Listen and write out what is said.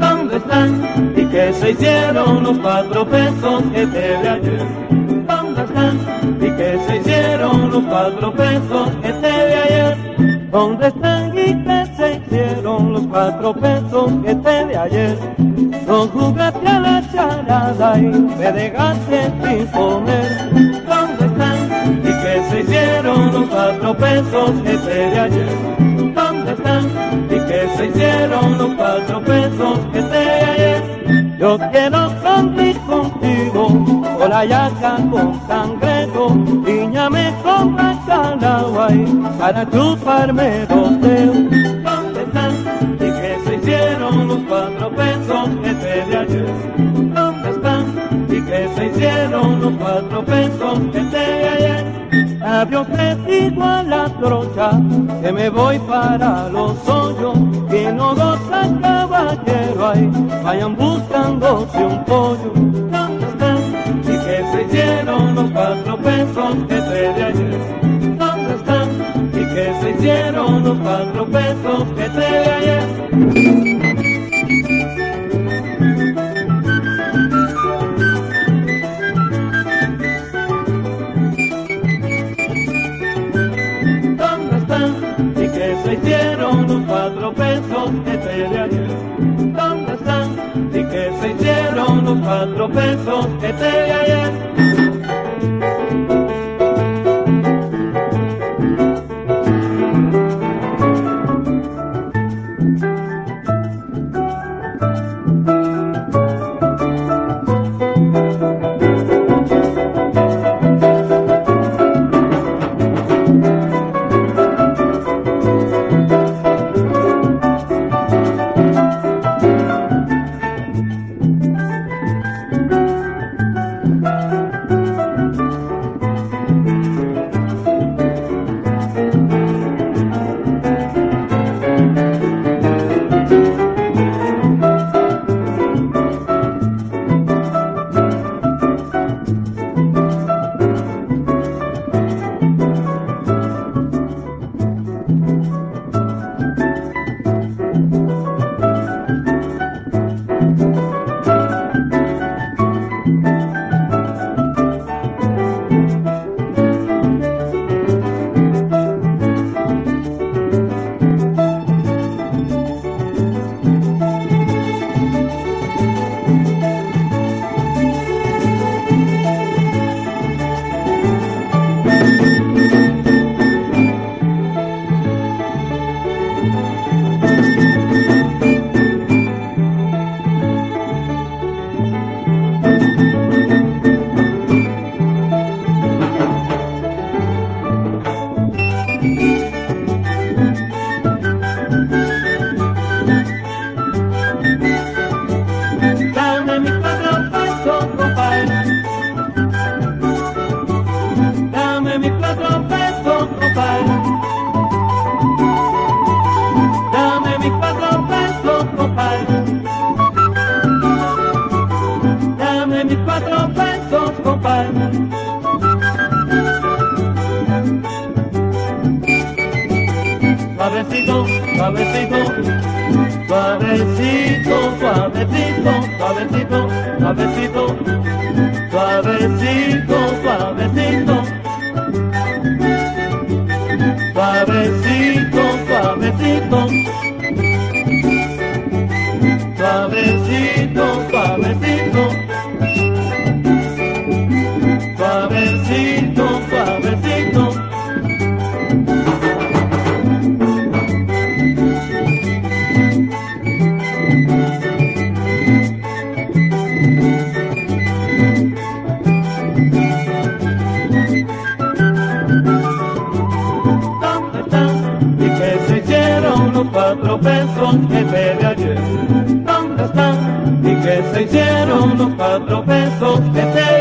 ¿Dónde están? ¿Y qué se hicieron los cuatro pesos que te de ayer? ¿Dónde están? ¿Y qué se hicieron los cuatro pesos que te de ayer? ¿Dónde están y qué se hicieron los cuatro pesos que te de ayer? No jugaste a la me dejaste sin comer. ¿Dónde están? ¿Y qué se hicieron los cuatro pesos te de ayer? ¿Dónde están? ¿Y qué se hicieron los cuatro pesos te de ayer? Yo quiero convivir contigo, con la yaca con cangrejo, piñame con bacalao para chuparme los dedos. ¿Dónde están? ¿Y qué se hicieron los cuatro pesos te de ayer? Se hicieron los cuatro pesos que te ayer? Adiós te digo a la trocha que me voy para los hoyos. Que no goza caballero ahí vayan buscándose un pollo. ¿dónde y que se hicieron los cuatro pesos que te de ayer ¿dónde están? y que se hicieron los cuatro pesos que te de ayer los cuatro pesos que te de ayer? falsos compas. Suavecito, suavecito, suavecito, suavecito, suavecito, suavecito, suavecito, suavecito. Suavecito, suavecito. Suavecito, suavecito. Que te de ayer? ¿Dónde están? ¿Y qué se hicieron los cuatro pesos que te?